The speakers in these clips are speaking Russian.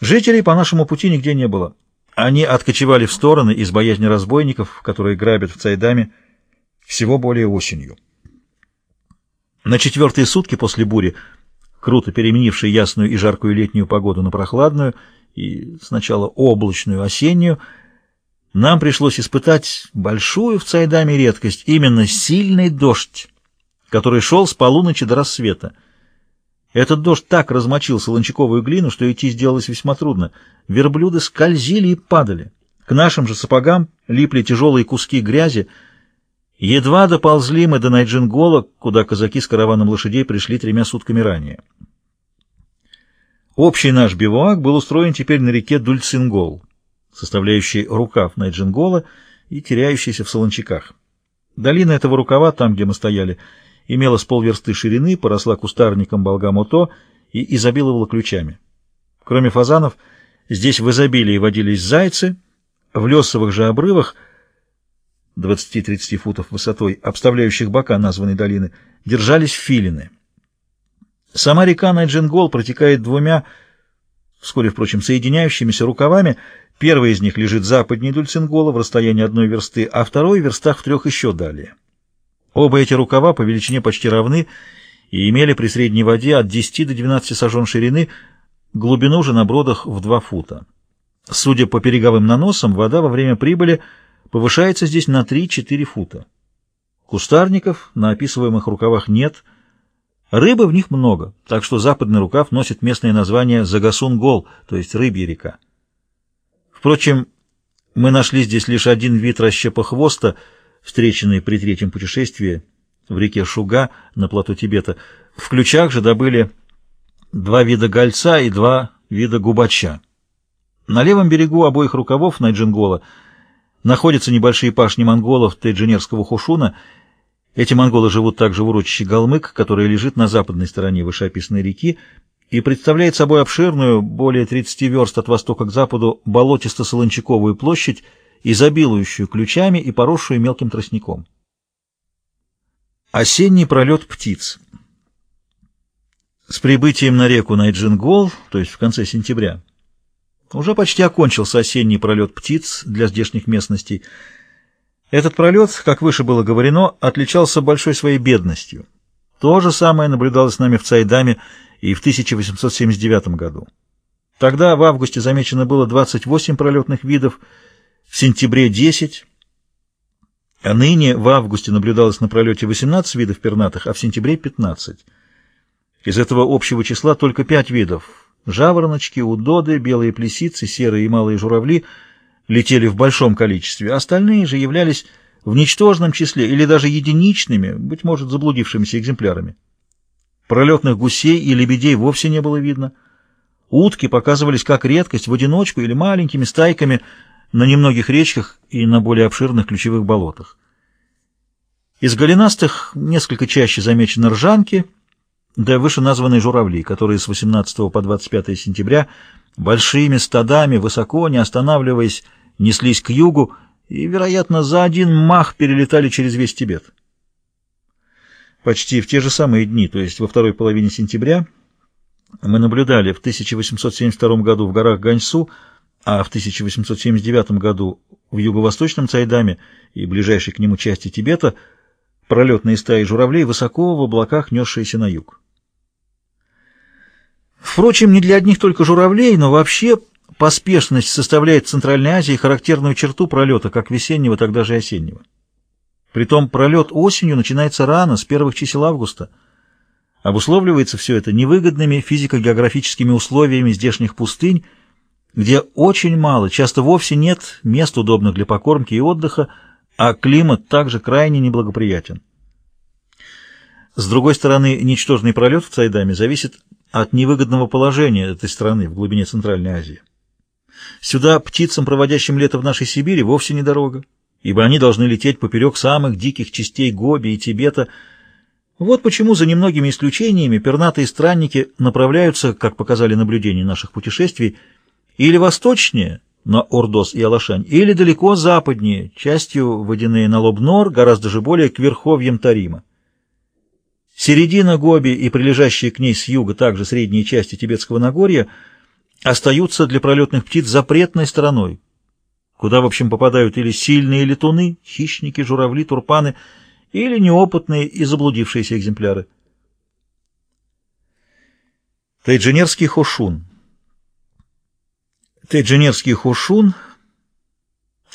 Жителей по нашему пути нигде не было. Они откочевали в стороны из боязни разбойников, которые грабят в Цайдаме всего более осенью. На четвертые сутки после бури, круто переменившей ясную и жаркую летнюю погоду на прохладную и сначала облачную осеннюю, нам пришлось испытать большую в Цайдаме редкость, именно сильный дождь, который шел с полуночи до рассвета. Этот дождь так размочил солончаковую глину, что идти сделалось весьма трудно. Верблюды скользили и падали. К нашим же сапогам липли тяжелые куски грязи. Едва доползли мы до Найджингола, куда казаки с караваном лошадей пришли тремя сутками ранее. Общий наш бивуак был устроен теперь на реке Дульцингол, составляющий рукав Найджингола и теряющийся в солончаках. Долина этого рукава, там, где мы стояли, — имела с полверсты ширины, поросла кустарником болгамото и изобиловала ключами. Кроме фазанов, здесь в изобилии водились зайцы, в лесовых же обрывах 20-30 футов высотой, обставляющих бока названной долины, держались филины. Сама река Найджингол протекает двумя, вскоре, впрочем, соединяющимися рукавами. Первый из них лежит западнее Дульцингола в расстоянии одной версты, а второй верстах в трех еще далее. Оба эти рукава по величине почти равны и имели при средней воде от 10 до 12 сажен ширины, глубину же на бродах в 2 фута. Судя по береговым наносам, вода во время прибыли повышается здесь на 3-4 фута. Кустарников на описываемых рукавах нет, рыбы в них много, так что западный рукав носит местное название Загасун-Гол, то есть рыбья река. Впрочем, мы нашли здесь лишь один вид расщепа-хвоста — встреченные при третьем путешествии в реке Шуга на плато Тибета. В ключах же добыли два вида гольца и два вида губача. На левом берегу обоих рукавов Найджингола находятся небольшие пашни монголов Тайджинерского хушуна. Эти монголы живут также в урочище Галмык, которое лежит на западной стороне вышеописанной реки и представляет собой обширную, более 30 верст от востока к западу, болотисто-солончаковую площадь, изобилующую ключами и поросшую мелким тростником. Осенний пролет птиц. С прибытием на реку Найджингол, то есть в конце сентября, уже почти окончился осенний пролет птиц для здешних местностей. Этот пролет, как выше было говорено, отличался большой своей бедностью. То же самое наблюдалось с нами в Цайдаме и в 1879 году. Тогда в августе замечено было 28 пролетных видов, в сентябре 10, а ныне в августе наблюдалось на пролете 18 видов пернатых, а в сентябре 15. Из этого общего числа только 5 видов – жавороночки, удоды, белые плесицы, серые и малые журавли – летели в большом количестве, остальные же являлись в ничтожном числе или даже единичными, быть может, заблудившимися экземплярами. Пролетных гусей и лебедей вовсе не было видно. Утки показывались как редкость в одиночку или маленькими стайками – на немногих речках и на более обширных ключевых болотах. Из голенастых несколько чаще замечены ржанки, да выше названные журавли, которые с 18 по 25 сентября большими стадами, высоко, не останавливаясь, неслись к югу и, вероятно, за один мах перелетали через весь Тибет. Почти в те же самые дни, то есть во второй половине сентября, мы наблюдали в 1872 году в горах Ганьсу а в 1879 году в юго-восточном Цайдаме и ближайшей к нему части Тибета пролетные стаи журавлей высоко в облаках, несшиеся на юг. Впрочем, не для одних только журавлей, но вообще поспешность составляет в Центральной Азии характерную черту пролета, как весеннего, так даже и осеннего. Притом пролет осенью начинается рано, с первых чисел августа. Обусловливается все это невыгодными физико-географическими условиями здешних пустынь, где очень мало, часто вовсе нет мест, удобных для покормки и отдыха, а климат также крайне неблагоприятен. С другой стороны, ничтожный пролет в Цайдаме зависит от невыгодного положения этой страны в глубине Центральной Азии. Сюда птицам, проводящим лето в нашей Сибири, вовсе не дорога, ибо они должны лететь поперек самых диких частей Гоби и Тибета. Вот почему за немногими исключениями пернатые странники направляются, как показали наблюдения наших путешествий, или восточнее, на Ордос и Алашань, или далеко западнее, частью водяные на Лобнор, гораздо же более к верховьям Тарима. Середина Гоби и прилежащие к ней с юга также средние части Тибетского Нагорья остаются для пролетных птиц запретной стороной, куда, в общем, попадают или сильные летуны, хищники, журавли, турпаны, или неопытные и заблудившиеся экземпляры. Тайджинерский хошун Тайджинерский хошун,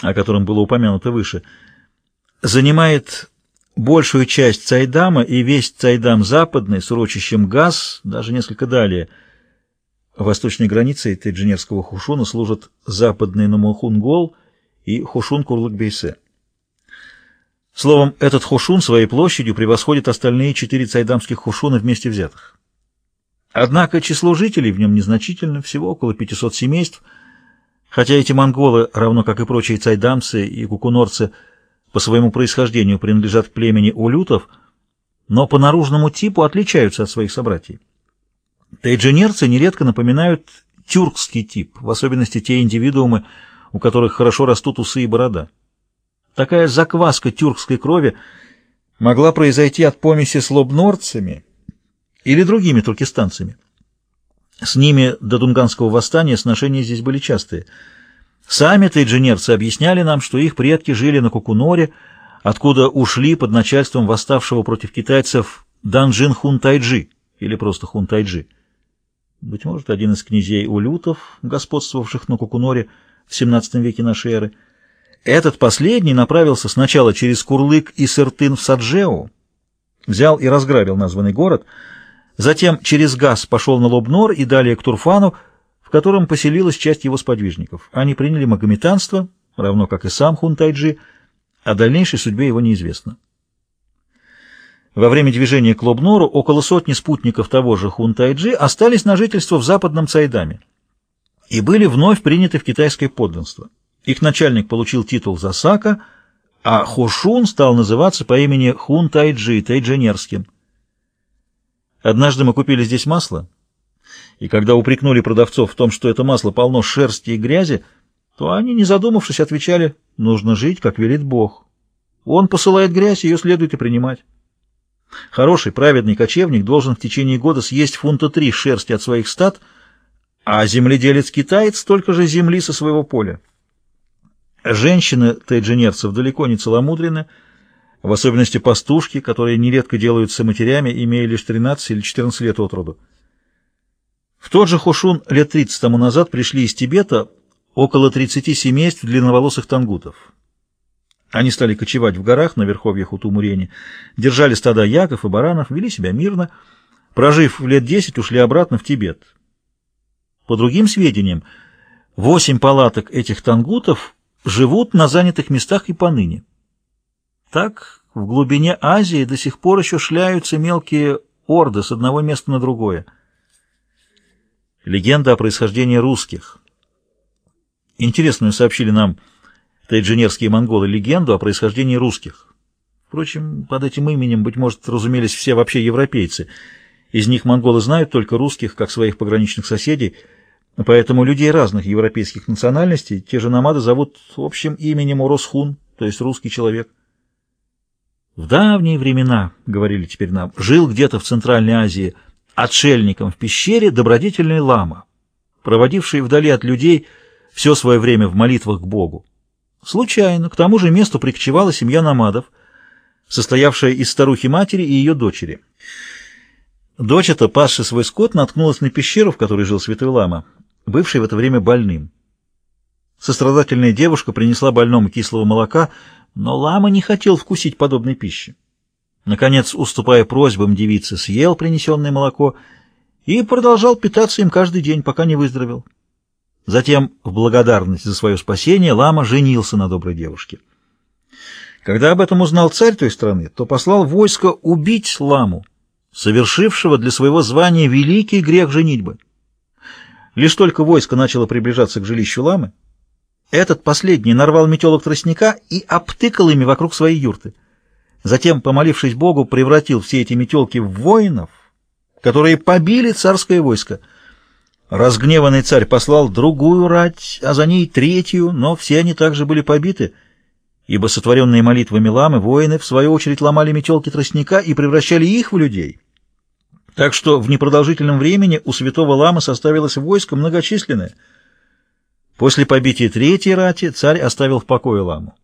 о котором было упомянуто выше, занимает большую часть Цайдама и весь Цайдам западный с урочищем Газ, даже несколько далее. Восточной границей Тайджинерского хушуна служат западный Намулхунгол и хушун Курлык-Бейсе. Словом, этот хушун своей площадью превосходит остальные четыре цайдамских хушуна вместе взятых. Однако число жителей в нем незначительно, всего около 500 семейств, хотя эти монголы, равно как и прочие цайдамцы и кукунорцы, по своему происхождению принадлежат к племени улютов, но по наружному типу отличаются от своих собратьев. Тайджинерцы нередко напоминают тюркский тип, в особенности те индивидуумы, у которых хорошо растут усы и борода. Такая закваска тюркской крови могла произойти от помеси с лобнорцами или другими туркестанцами. С ними до Дунганского восстания сношения здесь были частые. Сами тайджинерцы объясняли нам, что их предки жили на Кукуноре, откуда ушли под начальством восставшего против китайцев Данжин Хунтайджи, или просто Хунтайджи. Быть может, один из князей улютов, господствовавших на Кукуноре в XVII веке нашей эры. Этот последний направился сначала через Курлык и Сыртын в Саджеу, взял и разграбил названный город — Затем через газ пошел на Лобнор и далее к Турфану, в котором поселилась часть его сподвижников. Они приняли магометанство, равно как и сам Хунтайджи, о дальнейшей судьбе его неизвестно. Во время движения к Лобнору около сотни спутников того же Хунтайджи остались на жительство в западном Цайдаме и были вновь приняты в китайское подданство. Их начальник получил титул Засака, а Хошун стал называться по имени Хунтайджи, Тайджинерским. Однажды мы купили здесь масло, и когда упрекнули продавцов в том, что это масло полно шерсти и грязи, то они, не задумавшись, отвечали, нужно жить, как велит Бог. Он посылает грязь, ее следует и принимать. Хороший, праведный кочевник должен в течение года съесть фунта три шерсти от своих стад, а земледелец-китаец столько же земли со своего поля. Женщины тайджинерцев далеко не целомудрены, в особенности пастушки, которые нередко делаются матерями, имея лишь 13 или 14 лет от роду. В тот же Хошун лет 30 тому назад пришли из Тибета около 30 семейств длинноволосых тангутов. Они стали кочевать в горах на верховьях Утумурени, держали стада яков и баранов, вели себя мирно, прожив лет 10, ушли обратно в Тибет. По другим сведениям, восемь палаток этих тангутов живут на занятых местах и поныне. Так в глубине Азии до сих пор еще шляются мелкие орды с одного места на другое. Легенда о происхождении русских. Интересную сообщили нам тайджинерские монголы легенду о происхождении русских. Впрочем, под этим именем, быть может, разумелись все вообще европейцы. Из них монголы знают только русских, как своих пограничных соседей, поэтому людей разных европейских национальностей те же намады зовут общим именем Уросхун, то есть русский человек. В давние времена, говорили теперь нам, жил где-то в Центральной Азии отшельником в пещере добродетельный лама, проводивший вдали от людей все свое время в молитвах к Богу. Случайно к тому же месту прикочевала семья намадов, состоявшая из старухи-матери и ее дочери. Дочь эта, пасши свой скот, наткнулась на пещеру, в которой жил святой лама, бывший в это время больным. Сострадательная девушка принесла больному кислого молока, но лама не хотел вкусить подобной пищи. Наконец, уступая просьбам девицы, съел принесенное молоко и продолжал питаться им каждый день, пока не выздоровел. Затем, в благодарность за свое спасение, лама женился на доброй девушке. Когда об этом узнал царь той страны, то послал войско убить ламу, совершившего для своего звания великий грех женитьбы. Лишь только войско начало приближаться к жилищу ламы, этот последний нарвал метелок тростника и обтыкал ими вокруг своей юрты. Затем, помолившись Богу, превратил все эти метелки в воинов, которые побили царское войско. Разгневанный царь послал другую рать, а за ней третью, но все они также были побиты, ибо сотворенные молитвами ламы воины, в свою очередь, ломали метелки тростника и превращали их в людей. Так что в непродолжительном времени у святого ламы составилось войско многочисленное. После побития третьей рати царь оставил в покое ламу.